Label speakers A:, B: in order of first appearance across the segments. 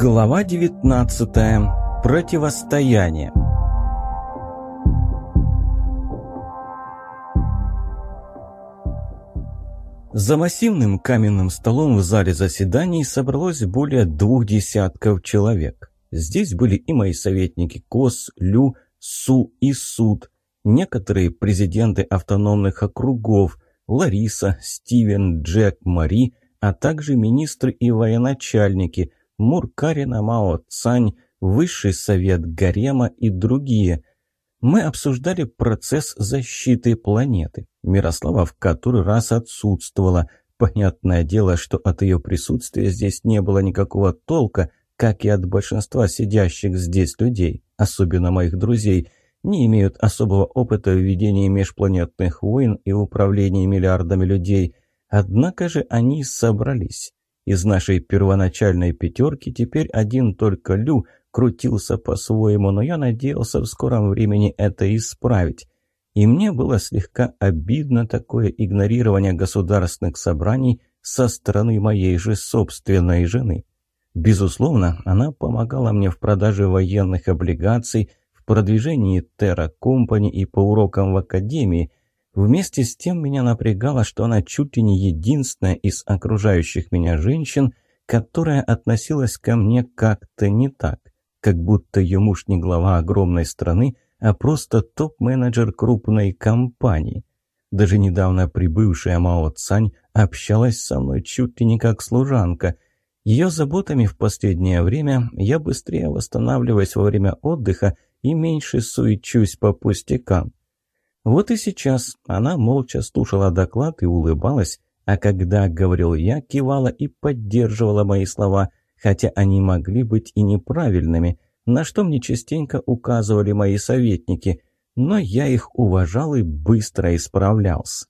A: Глава 19. Противостояние. За массивным каменным столом в зале заседаний собралось более двух десятков человек. Здесь были и мои советники Кос, Лю, Су и Суд, некоторые президенты автономных округов, Лариса, Стивен, Джек, Мари, а также министры и военачальники, Муркарина, Мао Цань, Высший совет Гарема и другие. Мы обсуждали процесс защиты планеты. Мирослава в который раз отсутствовала. Понятное дело, что от ее присутствия здесь не было никакого толка, как и от большинства сидящих здесь людей, особенно моих друзей, не имеют особого опыта в ведении межпланетных войн и управлении миллиардами людей. Однако же они собрались. Из нашей первоначальной пятерки теперь один только Лю крутился по-своему, но я надеялся в скором времени это исправить. И мне было слегка обидно такое игнорирование государственных собраний со стороны моей же собственной жены. Безусловно, она помогала мне в продаже военных облигаций, в продвижении Terra Company и по урокам в академии, Вместе с тем меня напрягало, что она чуть ли не единственная из окружающих меня женщин, которая относилась ко мне как-то не так, как будто ее муж не глава огромной страны, а просто топ-менеджер крупной компании. Даже недавно прибывшая Мао Цань общалась со мной чуть ли не как служанка. Ее заботами в последнее время я быстрее восстанавливаюсь во время отдыха и меньше суечусь по пустякам. Вот и сейчас она молча слушала доклад и улыбалась, а когда говорил я, кивала и поддерживала мои слова, хотя они могли быть и неправильными, на что мне частенько указывали мои советники, но я их уважал и быстро исправлялся.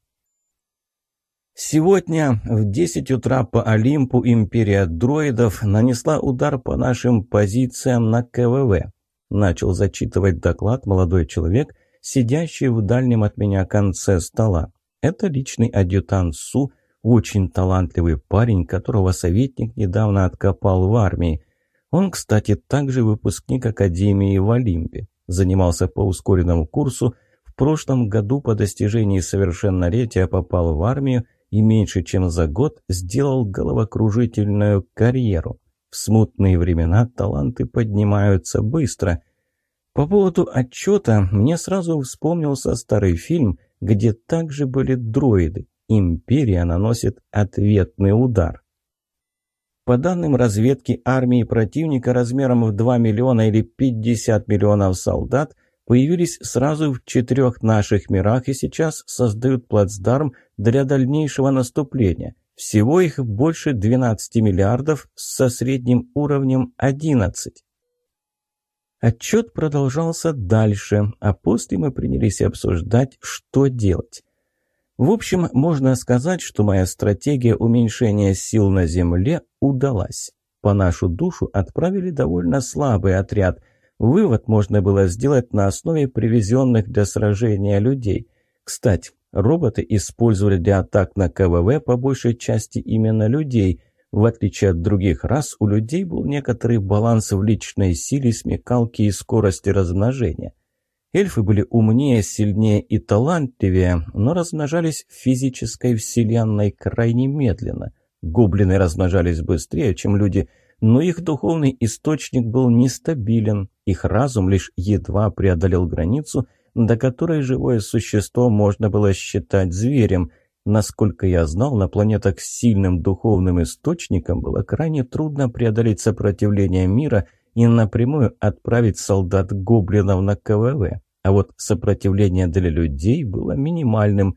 A: Сегодня в 10 утра по Олимпу империя дроидов нанесла удар по нашим позициям на КВВ. Начал зачитывать доклад молодой человек – сидящий в дальнем от меня конце стола. Это личный адъютант Су, очень талантливый парень, которого советник недавно откопал в армии. Он, кстати, также выпускник Академии в Олимпе. Занимался по ускоренному курсу, в прошлом году по достижении совершеннолетия попал в армию и меньше чем за год сделал головокружительную карьеру. В смутные времена таланты поднимаются быстро – по поводу отчета мне сразу вспомнился старый фильм, где также были дроиды. Империя наносит ответный удар. По данным разведки армии противника размером в 2 миллиона или 50 миллионов солдат появились сразу в четырех наших мирах и сейчас создают плацдарм для дальнейшего наступления. Всего их больше 12 миллиардов со средним уровнем 11. Отчет продолжался дальше, а после мы принялись обсуждать, что делать. В общем, можно сказать, что моя стратегия уменьшения сил на Земле удалась. По нашу душу отправили довольно слабый отряд. Вывод можно было сделать на основе привезенных для сражения людей. Кстати, роботы использовали для атак на КВВ по большей части именно людей – в отличие от других рас, у людей был некоторый баланс в личной силе, смекалке и скорости размножения. Эльфы были умнее, сильнее и талантливее, но размножались в физической вселенной крайне медленно. Гоблины размножались быстрее, чем люди, но их духовный источник был нестабилен, их разум лишь едва преодолел границу, до которой живое существо можно было считать зверем – Насколько я знал, на планетах с сильным духовным источником было крайне трудно преодолеть сопротивление мира и напрямую отправить солдат-гоблинов на КВВ. А вот сопротивление для людей было минимальным.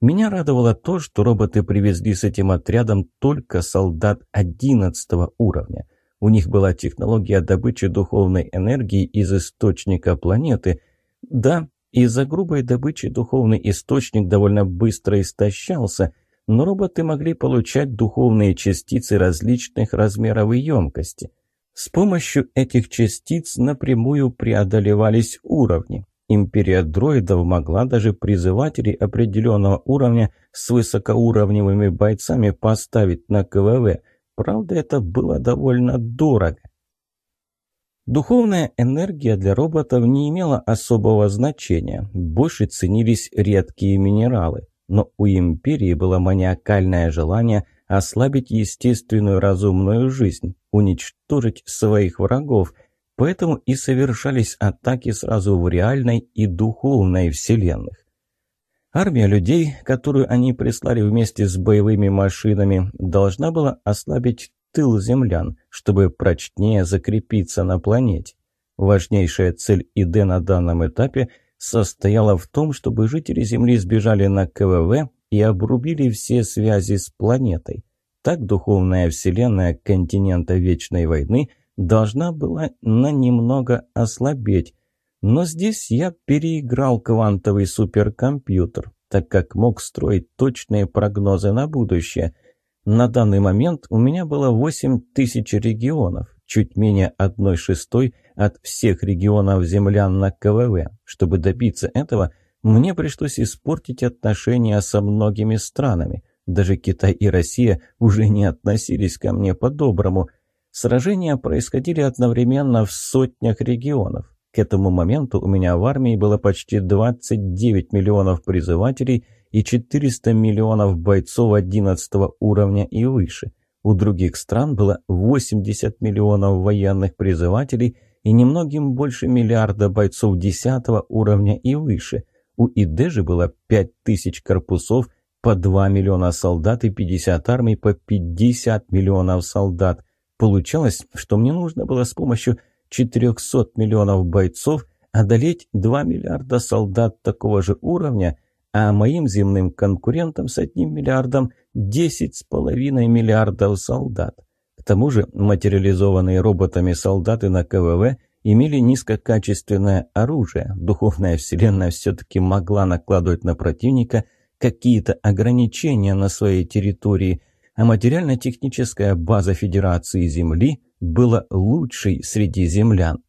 A: Меня радовало то, что роботы привезли с этим отрядом только солдат 11 уровня. У них была технология добычи духовной энергии из источника планеты. Да, из-за грубой добычи духовный источник довольно быстро истощался, но роботы могли получать духовные частицы различных размеров и емкости. С помощью этих частиц напрямую преодолевались уровни. Империя дроидов могла даже призывателей определенного уровня с высокоуровневыми бойцами поставить на КВВ. Правда, это было довольно дорого. Духовная энергия для роботов не имела особого значения, больше ценились редкие минералы. Но у империи было маниакальное желание ослабить естественную разумную жизнь, уничтожить своих врагов, поэтому и совершались атаки сразу в реальной и духовной вселенных. Армия людей, которую они прислали вместе с боевыми машинами, должна была ослабить тыл землян, чтобы прочнее закрепиться на планете. Важнейшая цель ИД на данном этапе состояла в том, чтобы жители Земли сбежали на КВВ и обрубили все связи с планетой. Так духовная вселенная континента Вечной войны должна была на немного ослабеть. Но здесь я переиграл квантовый суперкомпьютер, так как мог строить точные прогнозы на будущее – на данный момент у меня было 8 тысяч регионов, чуть менее одной шестой от всех регионов землян на КВВ. Чтобы добиться этого, мне пришлось испортить отношения со многими странами. Даже Китай и Россия уже не относились ко мне по-доброму. Сражения происходили одновременно в сотнях регионов. К этому моменту у меня в армии было почти 29 миллионов призывателей – и 400 миллионов бойцов 11 уровня и выше. У других стран было 80 миллионов военных призывателей и немногим больше миллиарда бойцов 10 уровня и выше. У ИД же было 5000 корпусов, по 2 миллиона солдат и 50 армий по 50 миллионов солдат. Получалось, что мне нужно было с помощью 400 миллионов бойцов одолеть 2 миллиарда солдат такого же уровня – а моим земным конкурентам с одним миллиардом 10,5 миллиардов солдат. К тому же материализованные роботами солдаты на КВВ имели низкокачественное оружие. Духовная вселенная все-таки могла накладывать на противника какие-то ограничения на своей территории, а материально-техническая база Федерации Земли была лучшей среди землян.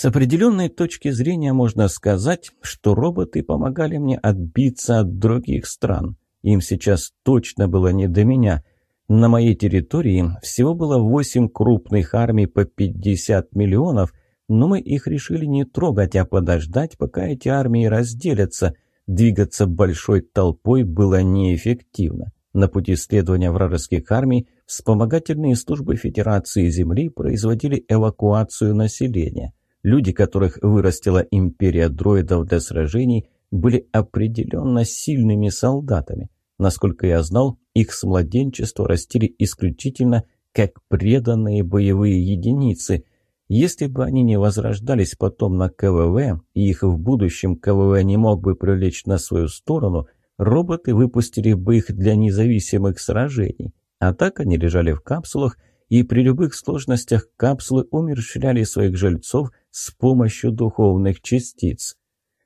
A: С определенной точки зрения можно сказать, что роботы помогали мне отбиться от других стран. Им сейчас точно было не до меня. На моей территории всего было 8 крупных армий по 50 миллионов, но мы их решили не трогать, а подождать, пока эти армии разделятся. Двигаться большой толпой было неэффективно. На пути следования вражеских армий вспомогательные службы Федерации Земли производили эвакуацию населения. Люди, которых вырастила империя дроидов для сражений, были определенно сильными солдатами. Насколько я знал, их с младенчества растили исключительно как преданные боевые единицы. Если бы они не возрождались потом на КВВ, и их в будущем КВВ не мог бы привлечь на свою сторону, роботы выпустили бы их для независимых сражений. А так они лежали в капсулах, и при любых сложностях капсулы умерщвляли своих жильцов с помощью духовных частиц.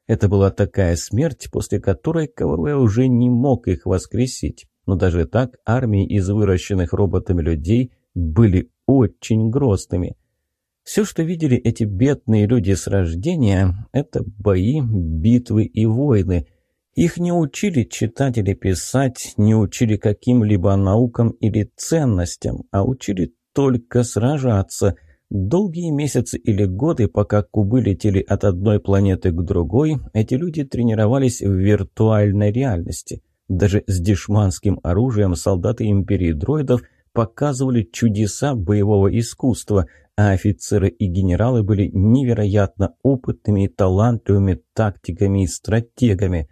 A: Это была такая смерть, после которой КВВ уже не мог их воскресить. Но даже так армии из выращенных роботами людей были очень грозными. Все, что видели эти бедные люди с рождения, это бои, битвы и войны. Их не учили читать или писать, не учили каким-либо наукам или ценностям, а учили только сражаться – Долгие месяцы или годы, пока кубы летели от одной планеты к другой, эти люди тренировались в виртуальной реальности. Даже с дешманским оружием солдаты империи дроидов показывали чудеса боевого искусства, а офицеры и генералы были невероятно опытными и талантливыми тактиками и стратегами.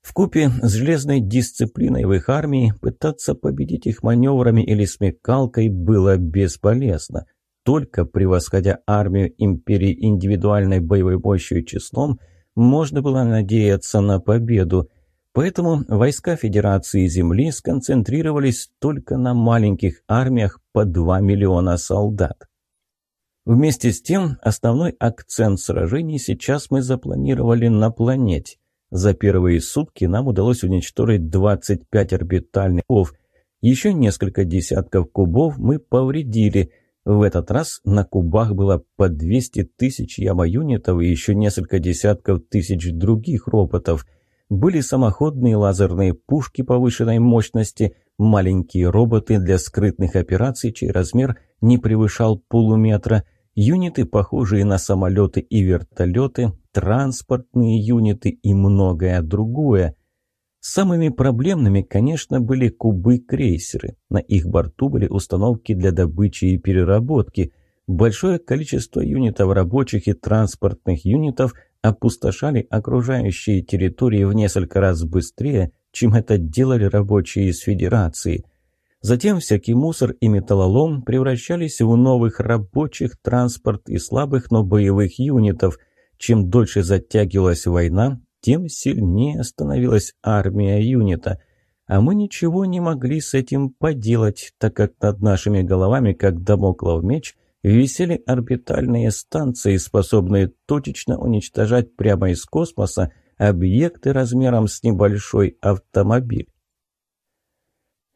A: Вкупе с железной дисциплиной в их армии пытаться победить их маневрами или смекалкой было бесполезно – только превосходя армию империи индивидуальной боевой мощью и числом, можно было надеяться на победу. Поэтому войска Федерации Земли сконцентрировались только на маленьких армиях по 2 миллиона солдат. Вместе с тем, основной акцент сражений сейчас мы запланировали на планете. За первые сутки нам удалось уничтожить 25 орбитальных кубов. Еще несколько десятков кубов мы повредили – в этот раз на кубах было по 200 тысяч яма-юнитов и еще несколько десятков тысяч других роботов. Были самоходные лазерные пушки повышенной мощности, маленькие роботы для скрытных операций, чей размер не превышал полуметра, юниты, похожие на самолеты и вертолеты, транспортные юниты и многое другое. Самыми проблемными, конечно, были кубы-крейсеры. На их борту были установки для добычи и переработки. Большое количество юнитов рабочих и транспортных юнитов опустошали окружающие территории в несколько раз быстрее, чем это делали рабочие из Федерации. Затем всякий мусор и металлолом превращались в новых рабочих, транспорт и слабых, но боевых юнитов. Чем дольше затягивалась война, тем сильнее становилась армия юнита. А мы ничего не могли с этим поделать, так как над нашими головами, как домоклов меч – висели орбитальные станции, способные точечно уничтожать прямо из космоса объекты размером с небольшой автомобиль.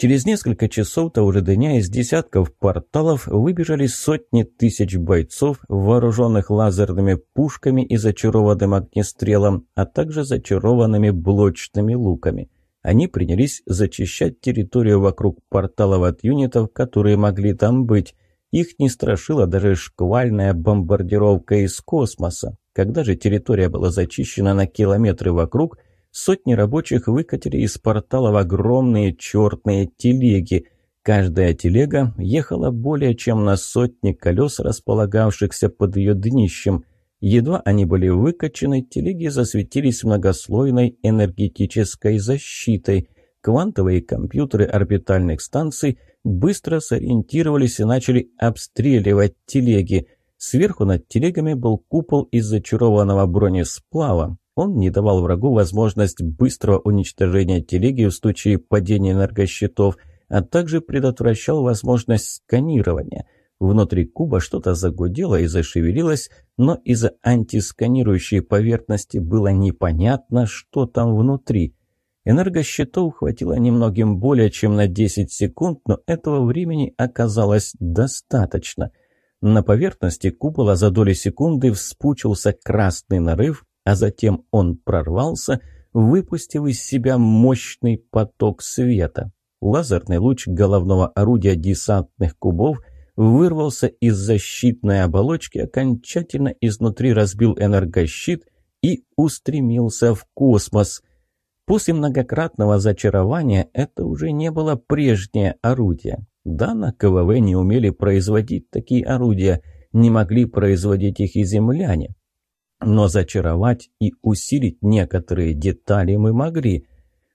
A: Через несколько часов того же дня из десятков порталов выбежали сотни тысяч бойцов, вооруженных лазерными пушками и зачарованным огнестрелом, а также зачарованными блочными луками. Они принялись зачищать территорию вокруг порталов от юнитов, которые могли там быть, их не страшила даже шквальная бомбардировка из космоса. Когда же территория была зачищена на километры вокруг, сотни рабочих выкатили из порталов огромные черные телеги. Каждая телега ехала более чем на сотни колес, располагавшихся под ее днищем. Едва они были выкачены, телеги засветились многослойной энергетической защитой. Квантовые компьютеры орбитальных станций – быстро сориентировались и начали обстреливать телеги. Сверху над телегами был купол из зачарованного бронесплава. Он не давал врагу возможность быстрого уничтожения телеги в случае падения энергощитов, а также предотвращал возможность сканирования. Внутри куба что-то загудело и зашевелилось, но из-за антисканирующей поверхности было непонятно, что там внутри – Энергощитов хватило немногим более чем на 10 секунд, но этого времени оказалось достаточно. На поверхности купола за доли секунды вспучился красный нарыв, а затем он прорвался, выпустив из себя мощный поток света. Лазерный луч головного орудия десантных кубов вырвался из защитной оболочки, окончательно изнутри разбил энергощит и устремился в космос – После многократного зачарования это уже не было прежнее орудие. Да, на КВВ не умели производить такие орудия, не могли производить их и земляне. Но зачаровать и усилить некоторые детали мы могли.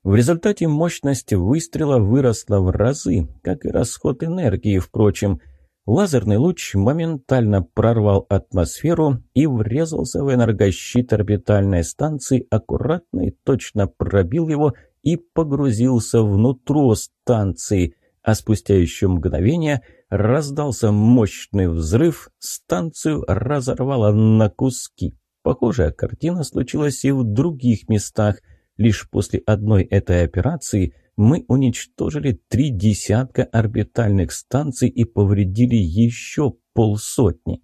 A: В результате мощность выстрела выросла в разы, как и расход энергии, впрочем – Лазерный луч моментально прорвал атмосферу и врезался в энергощит орбитальной станции, аккуратно и точно пробил его и погрузился внутрь станции, а спустя еще мгновение раздался мощный взрыв, станцию разорвало на куски. Похожая картина случилась и в других местах. Лишь после одной этой операции – мы уничтожили три десятка орбитальных станций и повредили еще полсотни.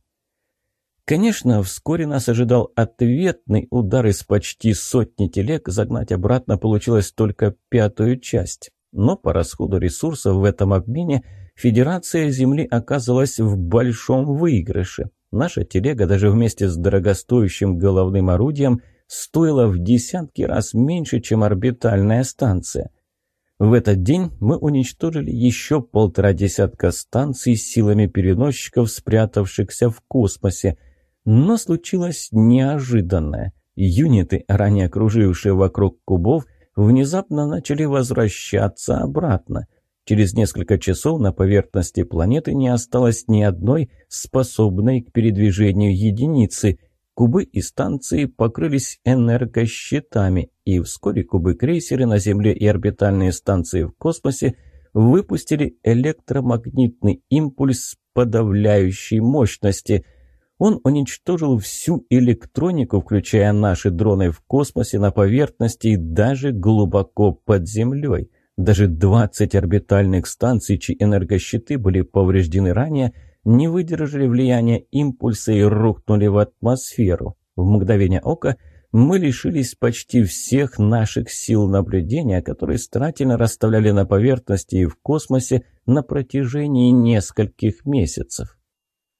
A: Конечно, вскоре нас ожидал ответный удар из почти сотни телег, загнать обратно получилось только пятую часть. Но по расходу ресурсов в этом обмене Федерация Земли оказалась в большом выигрыше. Наша телега даже вместе с дорогостоящим головным орудием стоила в десятки раз меньше, чем орбитальная станция – в этот день мы уничтожили еще полтора десятка станций силами переносчиков, спрятавшихся в космосе. Но случилось неожиданное. Юниты, ранее кружившие вокруг кубов, внезапно начали возвращаться обратно. Через несколько часов на поверхности планеты не осталось ни одной способной к передвижению единицы – Кубы и станции покрылись энергощитами, и вскоре кубы-крейсеры на Земле и орбитальные станции в космосе выпустили электромагнитный импульс подавляющей мощности. Он уничтожил всю электронику, включая наши дроны в космосе, на поверхности и даже глубоко под землей. Даже 20 орбитальных станций, чьи энергощиты были повреждены ранее – не выдержали влияния импульса и рухнули в атмосферу. В мгновение ока мы лишились почти всех наших сил наблюдения, которые старательно расставляли на поверхности и в космосе на протяжении нескольких месяцев.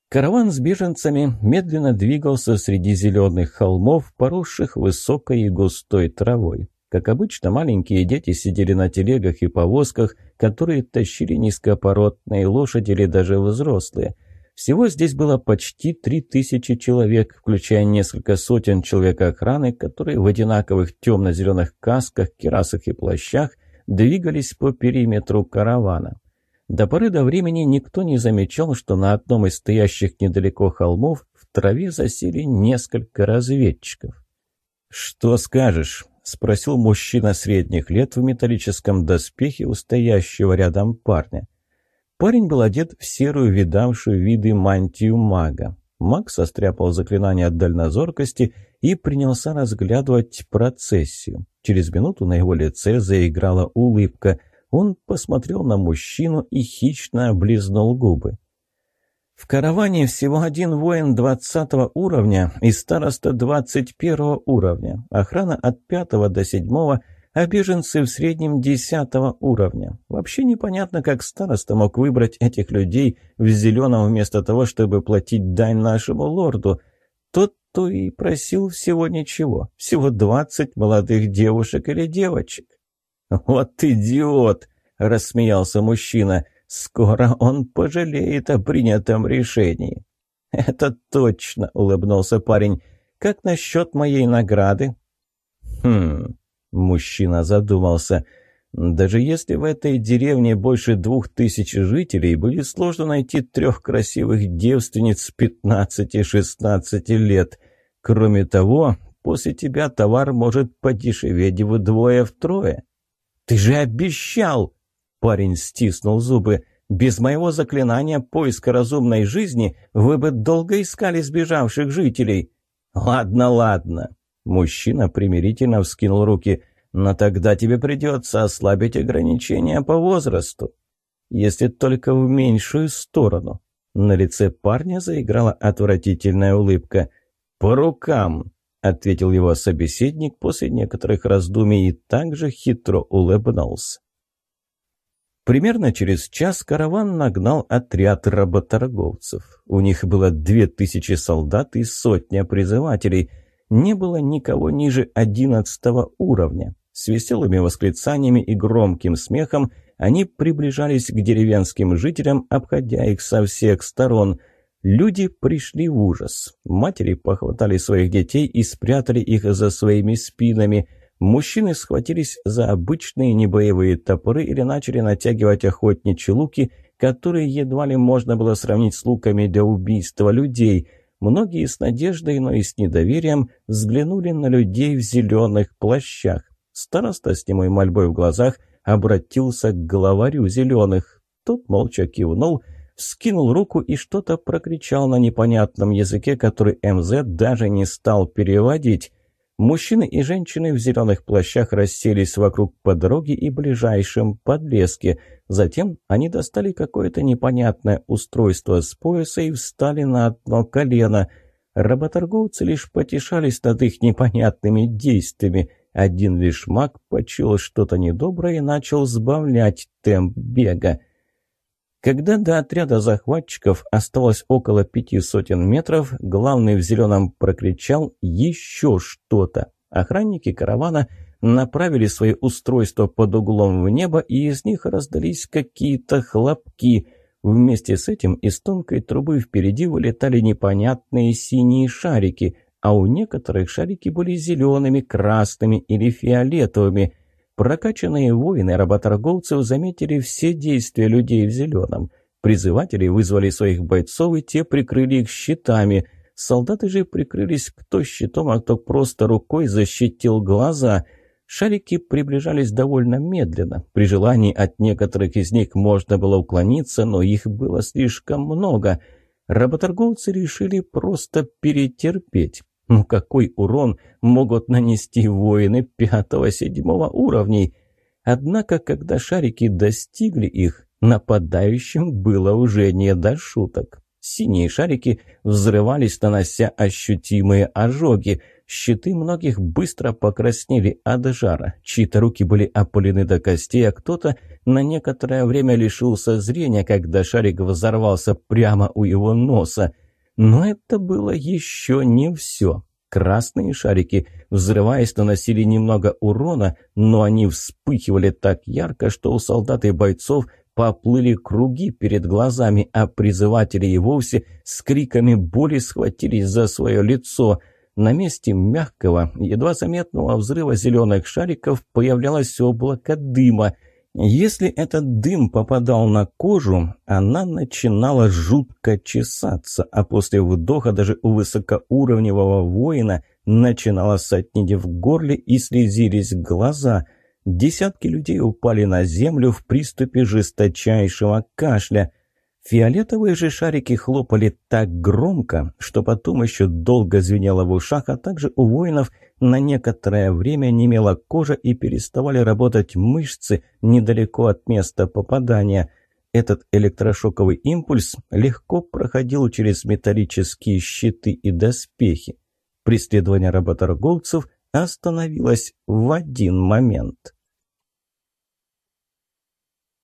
A: Караван с беженцами медленно двигался среди зеленых холмов, поросших высокой и густой травой. Как обычно, маленькие дети сидели на телегах и повозках, которые тащили низкопородные лошади или даже взрослые. Всего здесь было почти три тысячи человек, включая несколько сотен человек охраны, которые в одинаковых темно-зеленых касках, керасах и плащах двигались по периметру каравана. До поры до времени никто не замечал, что на одном из стоящих недалеко холмов в траве засели несколько разведчиков. «Что скажешь?» — спросил мужчина средних лет в металлическом доспехе у стоящего рядом парня. Парень был одет в серую, видавшую виды мантию мага. Маг состряпал заклинание от дальнозоркости и принялся разглядывать процессию. Через минуту на его лице заиграла улыбка — он посмотрел на мужчину и хищно облизнул губы. В караване всего один воин двадцатого уровня и староста двадцать первого уровня, охрана от пятого до седьмого, а беженцы в среднем десятого уровня. Вообще непонятно, как староста мог выбрать этих людей в зеленом вместо того, чтобы платить дань нашему лорду. Тот-то и просил всего ничего, всего двадцать молодых девушек или девочек. «Вот идиот!» – рассмеялся мужчина. «Скоро он пожалеет о принятом решении». «Это точно!» – улыбнулся парень. «Как насчет моей награды?» «Хм...» – мужчина задумался. «Даже если в этой деревне больше двух тысяч жителей, будет сложно найти трех красивых девственниц пятнадцати-шестнадцати лет. Кроме того, после тебя товар может подешеветь вдвое-втрое». «Ты же обещал!» Парень стиснул зубы. «Без моего заклинания поиска разумной жизни вы бы долго искали сбежавших жителей». «Ладно, ладно». Мужчина примирительно вскинул руки. «Но тогда тебе придется ослабить ограничения по возрасту. Если только в меньшую сторону». На лице парня заиграла отвратительная улыбка. «По рукам!» — ответил его собеседник после некоторых раздумий и также хитро улыбнулся. Примерно через час караван нагнал отряд работорговцев. У них было две тысячи солдат и сотня призывателей. Не было никого ниже одиннадцатого уровня. С веселыми восклицаниями и громким смехом они приближались к деревенским жителям, обходя их со всех сторон – Люди пришли в ужас. Матери похватали своих детей и спрятали их за своими спинами. Мужчины схватились за обычные небоевые топоры или начали натягивать охотничьи луки, которые едва ли можно было сравнить с луками для убийства людей. Многие с надеждой, но и с недоверием взглянули на людей в зеленых плащах. Староста с немой мольбой в глазах обратился к главарю зеленых. Тот молча кивнул – скинул руку и что-то прокричал на непонятном языке, который МЗ даже не стал переводить. Мужчины и женщины в зеленых плащах расселись вокруг по дороге и ближайшем подлеске. Затем они достали какое-то непонятное устройство с пояса и встали на одно колено. Работорговцы лишь потешались над их непонятными действиями. Один лишь маг почуял что-то недоброе и начал сбавлять темп бега. Когда до отряда захватчиков осталось около пяти сотен метров, главный в зеленом прокричал «Еще что-то!». Охранники каравана направили свои устройства под углом в небо, и из них раздались какие-то хлопки. Вместе с этим из тонкой трубы впереди вылетали непонятные синие шарики, а у некоторых шарики были зелеными, красными или фиолетовыми – Прокачанные воины работорговцев заметили все действия людей в зеленом. Призыватели вызвали своих бойцов, и те прикрыли их щитами. Солдаты же прикрылись кто щитом, а кто просто рукой защитил глаза. Шарики приближались довольно медленно. При желании от некоторых из них можно было уклониться, но их было слишком много. Работорговцы решили просто перетерпеть. Ну какой урон могут нанести воины пятого-седьмого уровней? Однако, когда шарики достигли их, нападающим было уже не до шуток. Синие шарики взрывались, нанося ощутимые ожоги. Щиты многих быстро покраснели от жара. Чьи-то руки были опалены до костей, а кто-то на некоторое время лишился зрения, когда шарик взорвался прямо у его носа – Но это было еще не все. Красные шарики, взрываясь, наносили немного урона, но они вспыхивали так ярко, что у солдат и бойцов поплыли круги перед глазами, а призыватели и вовсе с криками боли схватились за свое лицо. На месте мягкого, едва заметного взрыва зеленых шариков появлялось облако дыма – если этот дым попадал на кожу, она начинала жутко чесаться, а после вдоха даже у высокоуровневого воина начинала сотнить в горле и слезились глаза. Десятки людей упали на землю в приступе жесточайшего кашля – Фиолетовые же шарики хлопали так громко, что потом еще долго звенело в ушах, а также у воинов на некоторое время немела кожа и переставали работать мышцы недалеко от места попадания. Этот электрошоковый импульс легко проходил через металлические щиты и доспехи. Преследование работорговцев остановилось в один момент –